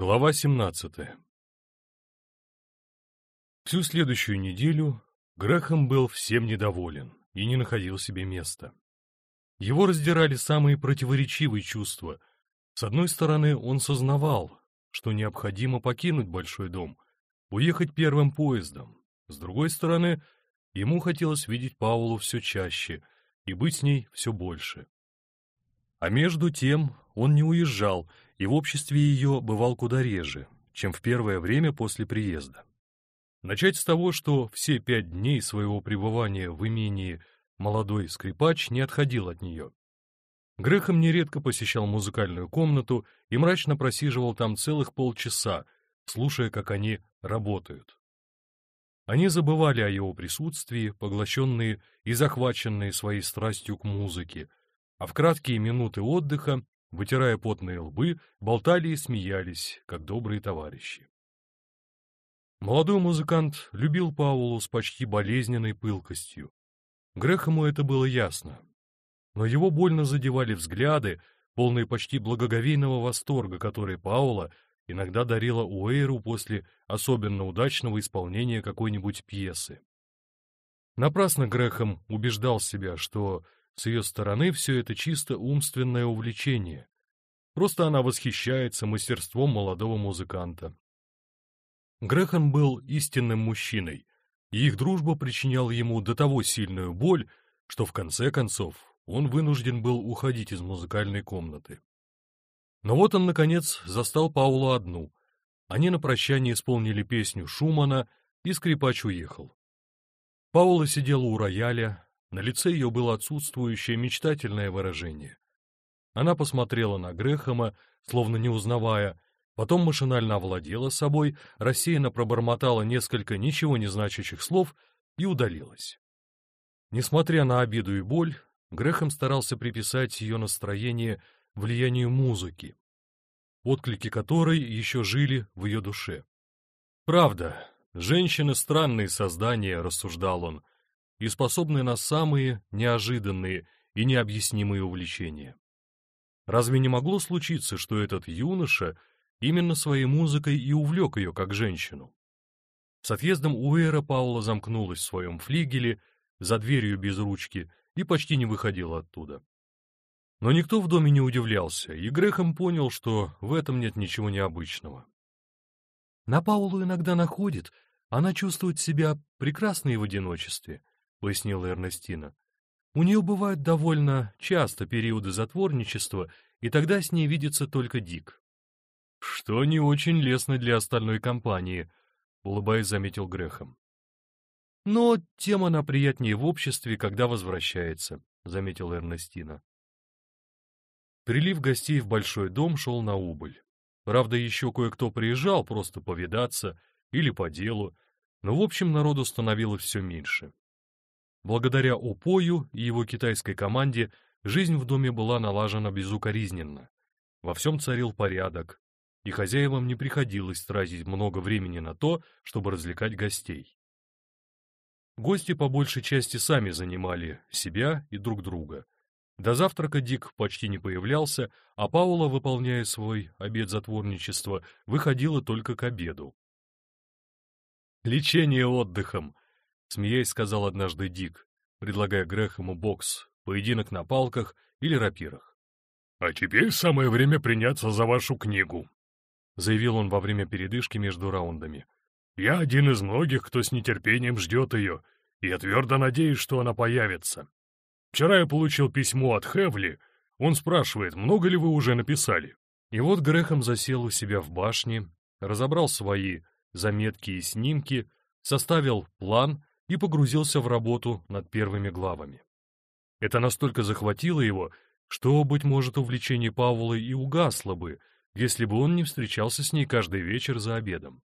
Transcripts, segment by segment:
Глава 17 Всю следующую неделю Грэхэм был всем недоволен и не находил себе места. Его раздирали самые противоречивые чувства. С одной стороны, он сознавал, что необходимо покинуть большой дом, уехать первым поездом. С другой стороны, ему хотелось видеть Паулу все чаще и быть с ней все больше. А между тем он не уезжал и в обществе ее бывал куда реже, чем в первое время после приезда. Начать с того, что все пять дней своего пребывания в имении молодой скрипач не отходил от нее. Грехом нередко посещал музыкальную комнату и мрачно просиживал там целых полчаса, слушая, как они работают. Они забывали о его присутствии, поглощенные и захваченные своей страстью к музыке, а в краткие минуты отдыха, вытирая потные лбы, болтали и смеялись, как добрые товарищи. Молодой музыкант любил Паулу с почти болезненной пылкостью. Грехому это было ясно. Но его больно задевали взгляды, полные почти благоговейного восторга, которые Паула иногда дарила Уэйру после особенно удачного исполнения какой-нибудь пьесы. Напрасно Грехом убеждал себя, что с ее стороны все это чисто умственное увлечение. Просто она восхищается мастерством молодого музыканта. Грехан был истинным мужчиной, и их дружба причиняла ему до того сильную боль, что в конце концов он вынужден был уходить из музыкальной комнаты. Но вот он, наконец, застал Паулу одну. Они на прощание исполнили песню Шумана, и скрипач уехал. Паула сидела у рояля, на лице ее было отсутствующее мечтательное выражение. Она посмотрела на Грехома, словно не узнавая, потом машинально овладела собой, рассеянно пробормотала несколько ничего не значащих слов и удалилась. Несмотря на обиду и боль, Грехом старался приписать ее настроение влиянию музыки, отклики которой еще жили в ее душе. Правда, женщины — странные создания, рассуждал он, и способны на самые неожиданные и необъяснимые увлечения. Разве не могло случиться, что этот юноша именно своей музыкой и увлек ее как женщину? С отъездом Уэра Паула замкнулась в своем флигеле, за дверью без ручки, и почти не выходила оттуда. Но никто в доме не удивлялся, и Грехом понял, что в этом нет ничего необычного. На Паулу иногда находит, она чувствует себя прекрасной в одиночестве, — пояснила Эрнестина. «У нее бывают довольно часто периоды затворничества, и тогда с ней видится только Дик». «Что не очень лестно для остальной компании», — улыбаясь, заметил Грехом. «Но тем она приятнее в обществе, когда возвращается», — заметила Эрнестина. Прилив гостей в большой дом шел на убыль. Правда, еще кое-кто приезжал просто повидаться или по делу, но в общем народу становилось все меньше. Благодаря Упою и его китайской команде жизнь в доме была налажена безукоризненно. Во всем царил порядок, и хозяевам не приходилось тратить много времени на то, чтобы развлекать гостей. Гости по большей части сами занимали себя и друг друга. До завтрака Дик почти не появлялся, а Паула, выполняя свой обед затворничества, выходила только к обеду. «Лечение отдыхом», — смеясь сказал однажды Дик, предлагая Грэхэму бокс, поединок на палках или рапирах. «А теперь самое время приняться за вашу книгу», — заявил он во время передышки между раундами. «Я один из многих, кто с нетерпением ждет ее, и я твердо надеюсь, что она появится. Вчера я получил письмо от Хевли, он спрашивает, много ли вы уже написали. И вот Грэхэм засел у себя в башне, разобрал свои заметки и снимки, составил план и погрузился в работу над первыми главами. Это настолько захватило его, что, быть может, увлечение Павла и угасло бы, если бы он не встречался с ней каждый вечер за обедом.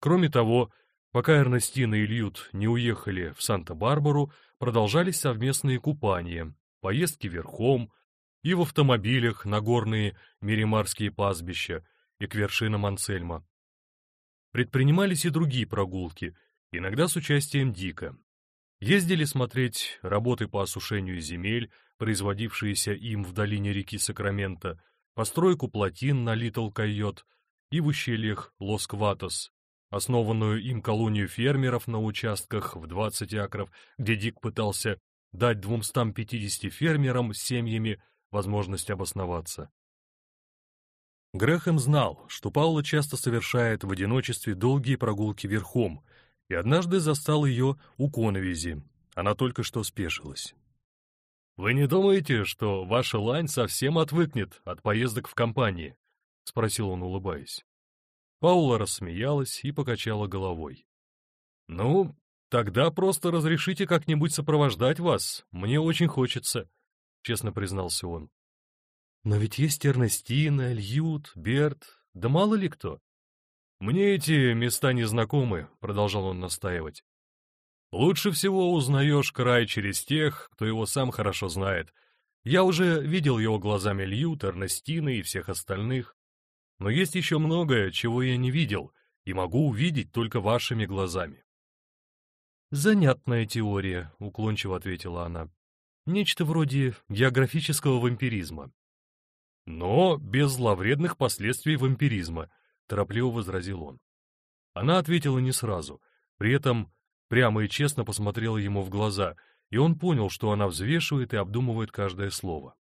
Кроме того, пока Эрнестина и Льют не уехали в Санта-Барбару, продолжались совместные купания, поездки верхом и в автомобилях на горные Миримарские пастбища и к вершинам Ансельма. Предпринимались и другие прогулки — иногда с участием Дика. Ездили смотреть работы по осушению земель, производившиеся им в долине реки Сакрамента, постройку плотин на Литл Койот, и в ущельях Лос-Кватос, основанную им колонию фермеров на участках в 20 акров, где Дик пытался дать 250 фермерам с семьями возможность обосноваться. Грэхэм знал, что Паула часто совершает в одиночестве долгие прогулки верхом, и однажды застал ее у коновизи. Она только что спешилась. «Вы не думаете, что ваша лань совсем отвыкнет от поездок в компании?» — спросил он, улыбаясь. Паула рассмеялась и покачала головой. «Ну, тогда просто разрешите как-нибудь сопровождать вас, мне очень хочется», — честно признался он. «Но ведь есть Эрнестина, Льют, Берт, да мало ли кто». «Мне эти места не знакомы», — продолжал он настаивать. «Лучше всего узнаешь край через тех, кто его сам хорошо знает. Я уже видел его глазами Льют, Эрнестины и всех остальных. Но есть еще многое, чего я не видел, и могу увидеть только вашими глазами». «Занятная теория», — уклончиво ответила она. «Нечто вроде географического вампиризма». «Но без зловредных последствий вампиризма», — торопливо возразил он. Она ответила не сразу, при этом прямо и честно посмотрела ему в глаза, и он понял, что она взвешивает и обдумывает каждое слово.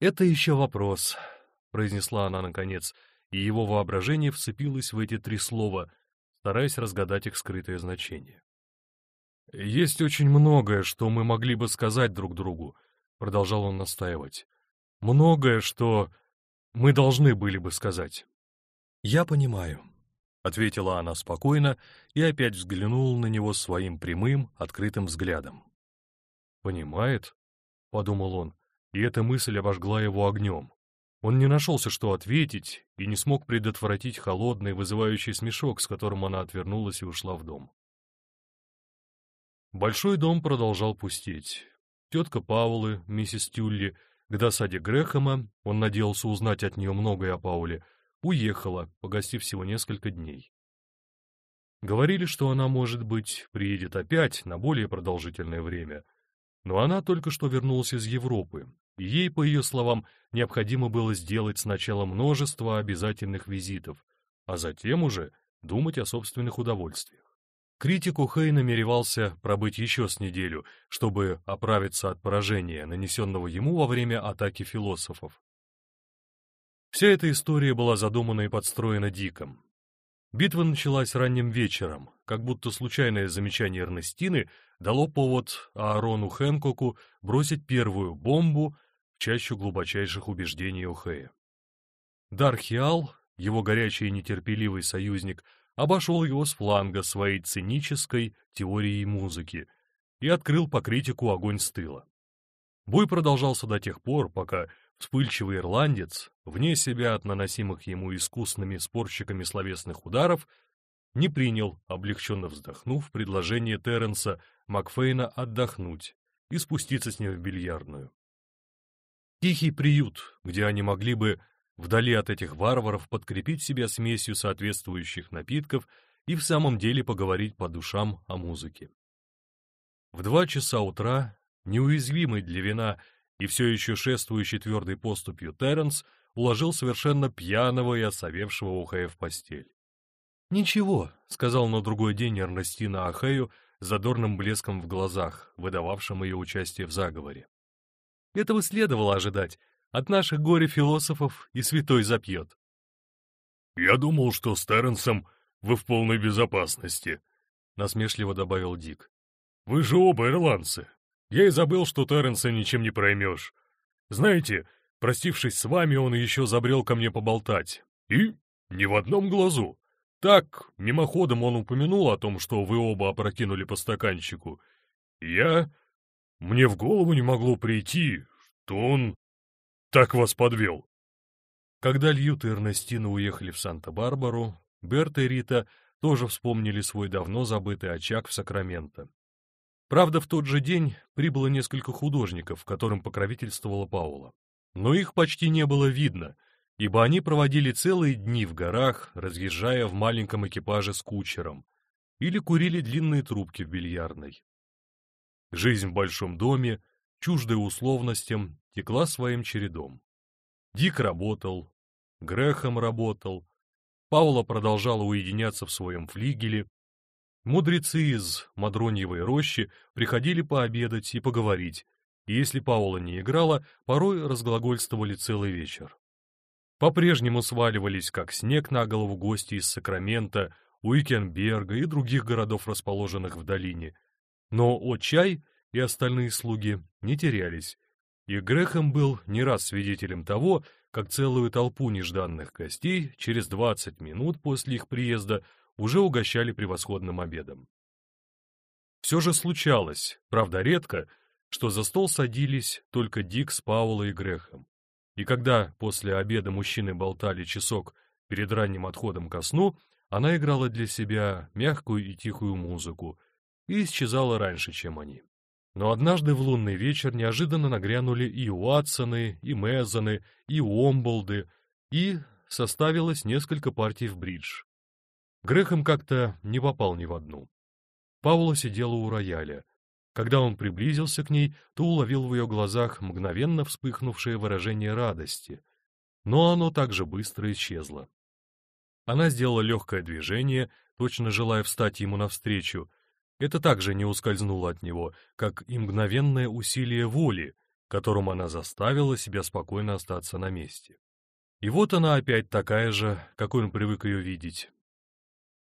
«Это еще вопрос», — произнесла она наконец, и его воображение вцепилось в эти три слова, стараясь разгадать их скрытое значение. «Есть очень многое, что мы могли бы сказать друг другу», — продолжал он настаивать. «Многое, что мы должны были бы сказать». «Я понимаю», — ответила она спокойно и опять взглянула на него своим прямым, открытым взглядом. «Понимает?» — подумал он, и эта мысль обожгла его огнем. Он не нашелся, что ответить, и не смог предотвратить холодный, вызывающий смешок, с которым она отвернулась и ушла в дом. Большой дом продолжал пустеть. Тетка Паулы, миссис Тюлли, к досаде Грэхэма, он надеялся узнать от нее многое о Пауле, уехала, погостив всего несколько дней. Говорили, что она, может быть, приедет опять на более продолжительное время, но она только что вернулась из Европы, и ей, по ее словам, необходимо было сделать сначала множество обязательных визитов, а затем уже думать о собственных удовольствиях. Критику Хей намеревался пробыть еще с неделю, чтобы оправиться от поражения, нанесенного ему во время атаки философов. Вся эта история была задумана и подстроена Диком. Битва началась ранним вечером, как будто случайное замечание Эрнестины дало повод Аарону Хэнкоку бросить первую бомбу в чащу глубочайших убеждений Охея. Дархиал, его горячий и нетерпеливый союзник, обошел его с фланга своей цинической теорией музыки и открыл по критику огонь с тыла. Бой продолжался до тех пор, пока Вспыльчивый ирландец, вне себя от наносимых ему искусными спорщиками словесных ударов, не принял, облегченно вздохнув, предложение Терренса Макфейна отдохнуть и спуститься с ним в бильярдную. Тихий приют, где они могли бы, вдали от этих варваров, подкрепить себя смесью соответствующих напитков и в самом деле поговорить по душам о музыке. В два часа утра, неуязвимый для вина и все еще шествующий твердой поступью Терренс уложил совершенно пьяного и осовевшего Ухея в постель. «Ничего», — сказал на другой день Эрнестина Ахею задорным блеском в глазах, выдававшим ее участие в заговоре. «Этого следовало ожидать. От наших горе-философов и святой запьет». «Я думал, что с Терренсом вы в полной безопасности», — насмешливо добавил Дик. «Вы же оба ирландцы. Я и забыл, что Терренса ничем не проймешь. Знаете, простившись с вами, он еще забрел ко мне поболтать. И ни в одном глазу. Так, мимоходом он упомянул о том, что вы оба опрокинули по стаканчику. я... Мне в голову не могло прийти, что он так вас подвел. Когда Льют и Эрнестина уехали в Санта-Барбару, Берта и Рита тоже вспомнили свой давно забытый очаг в Сакраменто. Правда, в тот же день прибыло несколько художников, которым покровительствовала Паула. Но их почти не было видно, ибо они проводили целые дни в горах, разъезжая в маленьком экипаже с кучером, или курили длинные трубки в бильярдной. Жизнь в большом доме, чуждая условностям, текла своим чередом. Дик работал, Грехом работал, Паула продолжала уединяться в своем флигеле. Мудрецы из Мадроньевой рощи приходили пообедать и поговорить, и если Паула не играла, порой разглагольствовали целый вечер. По-прежнему сваливались, как снег на голову гости из Сакрамента, Уикенберга и других городов, расположенных в долине. Но О-чай и остальные слуги не терялись, и Грехом был не раз свидетелем того, как целую толпу нежданных гостей через 20 минут после их приезда уже угощали превосходным обедом. Все же случалось, правда редко, что за стол садились только Дик с Паулой и Грехом. И когда после обеда мужчины болтали часок перед ранним отходом ко сну, она играла для себя мягкую и тихую музыку и исчезала раньше, чем они. Но однажды в лунный вечер неожиданно нагрянули и Уатсоны, и Мезоны, и Уомболды, и составилось несколько партий в бридж. Грехом как-то не попал ни в одну. Паула сидела у рояля. Когда он приблизился к ней, то уловил в ее глазах мгновенно вспыхнувшее выражение радости, но оно также быстро исчезло. Она сделала легкое движение, точно желая встать ему навстречу, это также не ускользнуло от него, как и мгновенное усилие воли, которым она заставила себя спокойно остаться на месте. И вот она опять такая же, какой он привык ее видеть.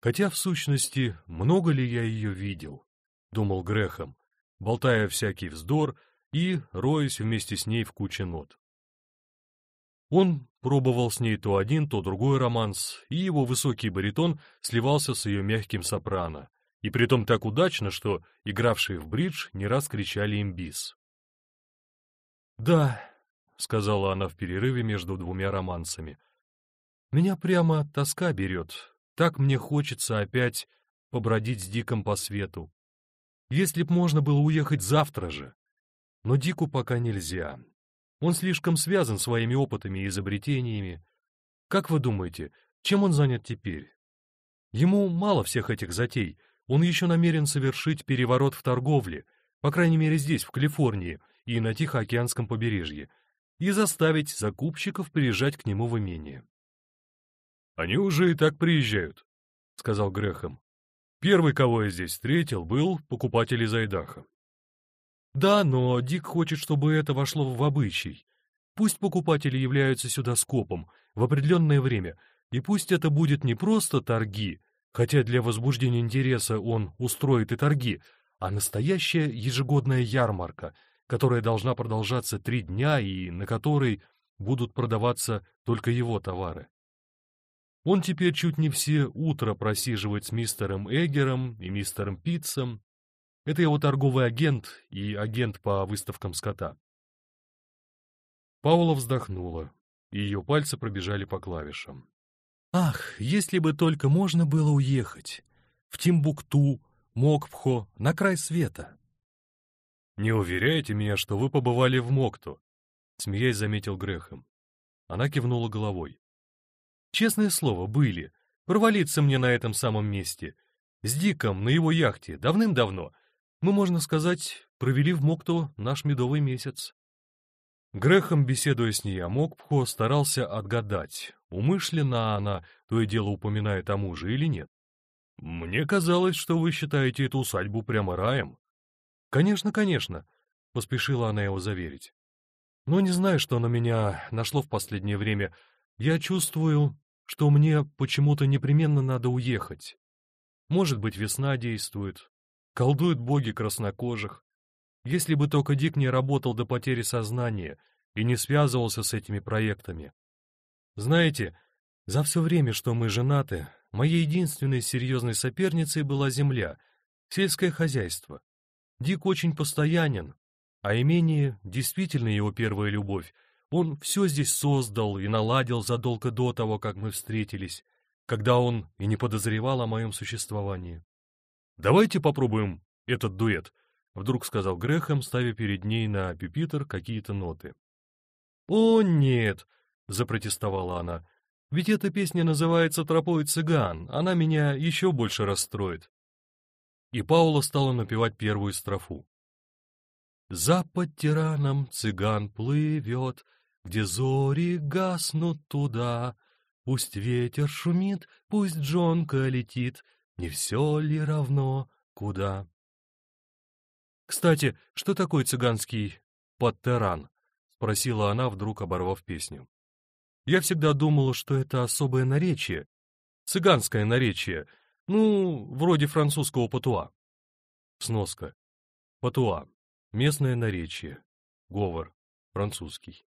Хотя, в сущности, много ли я ее видел, — думал Грехом, болтая всякий вздор и роясь вместе с ней в куче нот. Он пробовал с ней то один, то другой романс, и его высокий баритон сливался с ее мягким сопрано, и притом так удачно, что игравшие в бридж не раз кричали им бис. «Да», — сказала она в перерыве между двумя романсами, — «меня прямо тоска берет, так мне хочется опять побродить с Диком по свету. Если б можно было уехать завтра же. Но Дику пока нельзя. Он слишком связан своими опытами и изобретениями. Как вы думаете, чем он занят теперь? Ему мало всех этих затей, он еще намерен совершить переворот в торговле, по крайней мере здесь, в Калифорнии и на Тихоокеанском побережье, и заставить закупщиков приезжать к нему в имение. «Они уже и так приезжают», — сказал Грехом. «Первый, кого я здесь встретил, был покупатель из Айдаха». «Да, но Дик хочет, чтобы это вошло в обычай. Пусть покупатели являются сюда скопом в определенное время, и пусть это будет не просто торги, хотя для возбуждения интереса он устроит и торги, а настоящая ежегодная ярмарка, которая должна продолжаться три дня и на которой будут продаваться только его товары. Он теперь чуть не все утро просиживает с мистером Эггером и мистером Питцем. Это его торговый агент и агент по выставкам скота. Паула вздохнула, и ее пальцы пробежали по клавишам. Ах, если бы только можно было уехать! В Тимбукту, Мокпхо, на край света! Не уверяете меня, что вы побывали в Мокту? Смеясь, заметил Грехом. Она кивнула головой. Честное слово, были. Провалиться мне на этом самом месте. С Диком на его яхте давным-давно. Мы, можно сказать, провели в Мокту наш медовый месяц. Грехом, беседуя с ней о Мокпхо, старался отгадать, умышленно она то и дело упоминает о муже или нет. «Мне казалось, что вы считаете эту усадьбу прямо раем». «Конечно, конечно», — поспешила она его заверить. «Но не знаю, что на меня нашло в последнее время. Я чувствую, что мне почему-то непременно надо уехать. Может быть, весна действует, колдуют боги краснокожих, если бы только Дик не работал до потери сознания и не связывался с этими проектами. Знаете, за все время, что мы женаты, моей единственной серьезной соперницей была земля, сельское хозяйство. Дик очень постоянен, а имение действительно его первая любовь. Он все здесь создал и наладил задолго до того, как мы встретились, когда он и не подозревал о моем существовании. Давайте попробуем этот дуэт —— вдруг сказал Грехом, ставя перед ней на пюпитр какие-то ноты. «О, нет!» — запротестовала она. «Ведь эта песня называется «Тропой цыган», она меня еще больше расстроит». И Паула стала напевать первую строфу. «За под тираном цыган плывет, где зори гаснут туда, Пусть ветер шумит, пусть джонка летит, не все ли равно, куда? Кстати, что такое цыганский паттеран? Спросила она, вдруг оборвав песню. Я всегда думала, что это особое наречие, цыганское наречие, ну, вроде французского патуа. Сноска. Патуа. Местное наречие. Говор. Французский.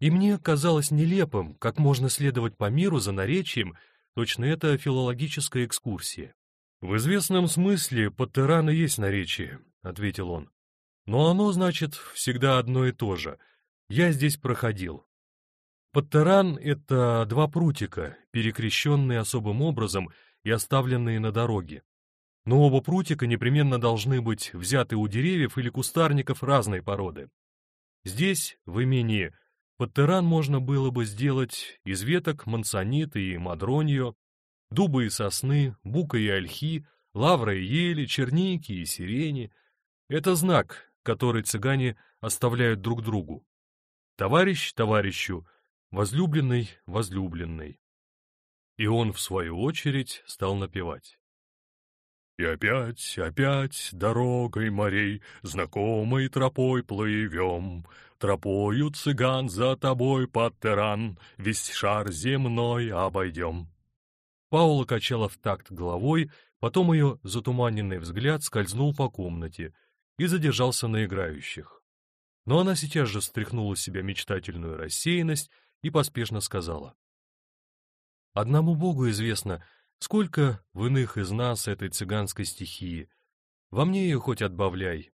И мне казалось нелепым, как можно следовать по миру за наречием, точно это филологическая экскурсия. «В известном смысле Паттеран и есть наречие», — ответил он. «Но оно, значит, всегда одно и то же. Я здесь проходил. Паттеран — это два прутика, перекрещенные особым образом и оставленные на дороге. Но оба прутика непременно должны быть взяты у деревьев или кустарников разной породы. Здесь, в имении, Паттеран можно было бы сделать из веток мансонита и мадроньо, дуба и сосны, бука и ольхи, лавра и ели, черники и сирени. Это знак, который цыгане оставляют друг другу. Товарищ товарищу, возлюбленный возлюбленный. И он, в свою очередь, стал напевать. И опять, опять дорогой морей, знакомой тропой плывем, Тропою цыган за тобой, Паттеран, весь шар земной обойдем. Паула качала в такт головой, потом ее затуманенный взгляд скользнул по комнате и задержался на играющих. Но она сейчас же стряхнула с себя мечтательную рассеянность и поспешно сказала. «Одному Богу известно, сколько в иных из нас этой цыганской стихии. Во мне ее хоть отбавляй,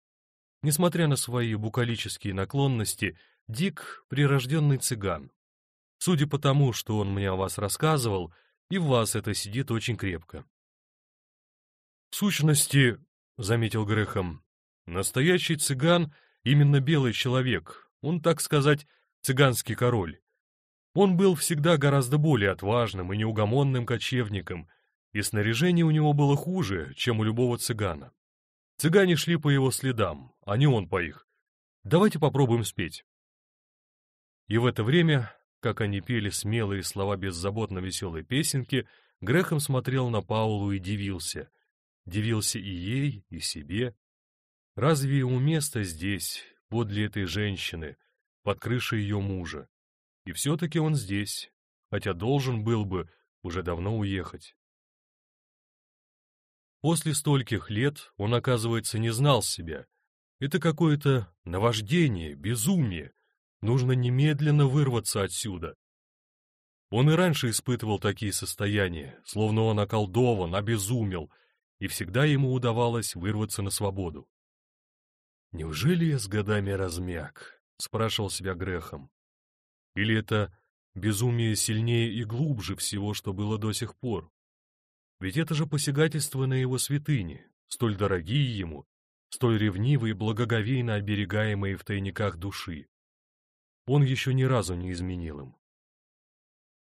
Несмотря на свои букалические наклонности, Дик — прирожденный цыган. Судя по тому, что он мне о вас рассказывал, и в вас это сидит очень крепко. В сущности, — заметил Грехом, — настоящий цыган — именно белый человек, он, так сказать, цыганский король. Он был всегда гораздо более отважным и неугомонным кочевником, и снаряжение у него было хуже, чем у любого цыгана. Цыгане шли по его следам, а не он по их. Давайте попробуем спеть. И в это время, как они пели смелые слова беззаботно веселой песенки, Грехом смотрел на Паулу и дивился. Дивился и ей, и себе. Разве ему место здесь, подле этой женщины, под крышей ее мужа? И все-таки он здесь, хотя должен был бы уже давно уехать. После стольких лет он, оказывается, не знал себя. Это какое-то наваждение, безумие. Нужно немедленно вырваться отсюда. Он и раньше испытывал такие состояния, словно он околдован, обезумел, и всегда ему удавалось вырваться на свободу. «Неужели я с годами размяк?» — спрашивал себя Грехом. «Или это безумие сильнее и глубже всего, что было до сих пор?» Ведь это же посягательство на его святыни, столь дорогие ему, столь ревнивые и благоговейно оберегаемые в тайниках души. Он еще ни разу не изменил им.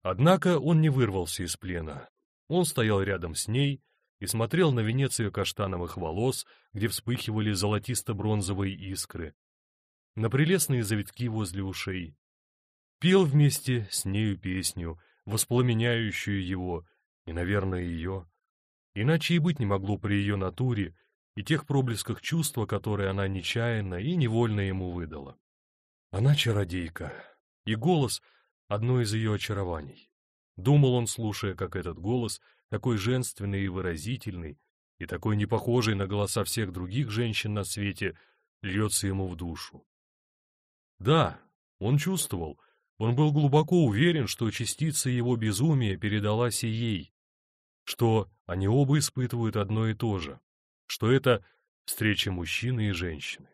Однако он не вырвался из плена. Он стоял рядом с ней и смотрел на венец ее каштановых волос, где вспыхивали золотисто-бронзовые искры, на прелестные завитки возле ушей. Пел вместе с нею песню, воспламеняющую его, и, наверное, ее. Иначе и быть не могло при ее натуре и тех проблесках чувства, которые она нечаянно и невольно ему выдала. Она чародейка, и голос — одно из ее очарований. Думал он, слушая, как этот голос, такой женственный и выразительный, и такой непохожий на голоса всех других женщин на свете, льется ему в душу. Да, он чувствовал, он был глубоко уверен, что частица его безумия передалась и ей, что они оба испытывают одно и то же, что это встреча мужчины и женщины.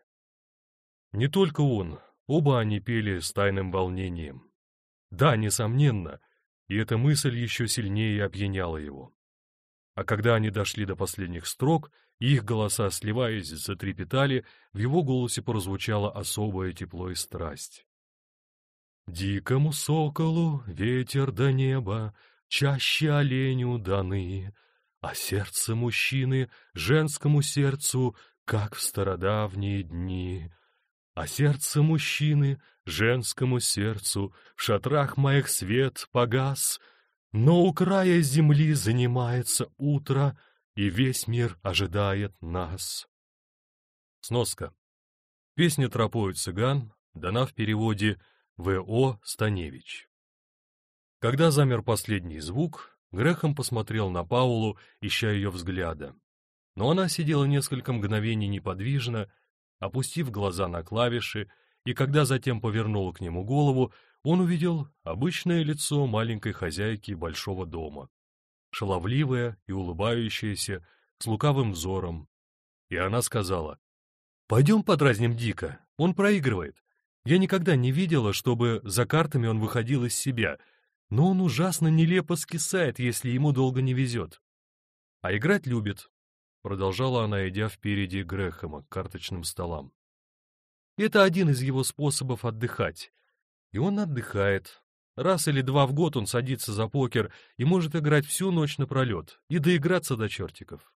Не только он, оба они пели с тайным волнением. Да, несомненно, и эта мысль еще сильнее опьяняла его. А когда они дошли до последних строк, их голоса, сливаясь, затрепетали, в его голосе прозвучало особое тепло и страсть. Дикому соколу ветер до неба, чаще оленю даны, а сердце мужчины женскому сердцу, как в стародавние дни. А сердце мужчины женскому сердцу в шатрах моих свет погас, но у края земли занимается утро, и весь мир ожидает нас. Сноска. Песня «Тропою цыган» дана в переводе В.О. Станевич. Когда замер последний звук, Грехом посмотрел на Паулу, ища ее взгляда. Но она сидела несколько мгновений неподвижно, опустив глаза на клавиши, и когда затем повернула к нему голову, он увидел обычное лицо маленькой хозяйки большого дома, шаловливое и улыбающееся, с лукавым взором. И она сказала, «Пойдем подразним Дика, он проигрывает. Я никогда не видела, чтобы за картами он выходил из себя, но он ужасно нелепо скисает, если ему долго не везет. А играть любит, продолжала она, идя впереди Грэхэма к карточным столам. Это один из его способов отдыхать. И он отдыхает. Раз или два в год он садится за покер и может играть всю ночь напролет и доиграться до чертиков.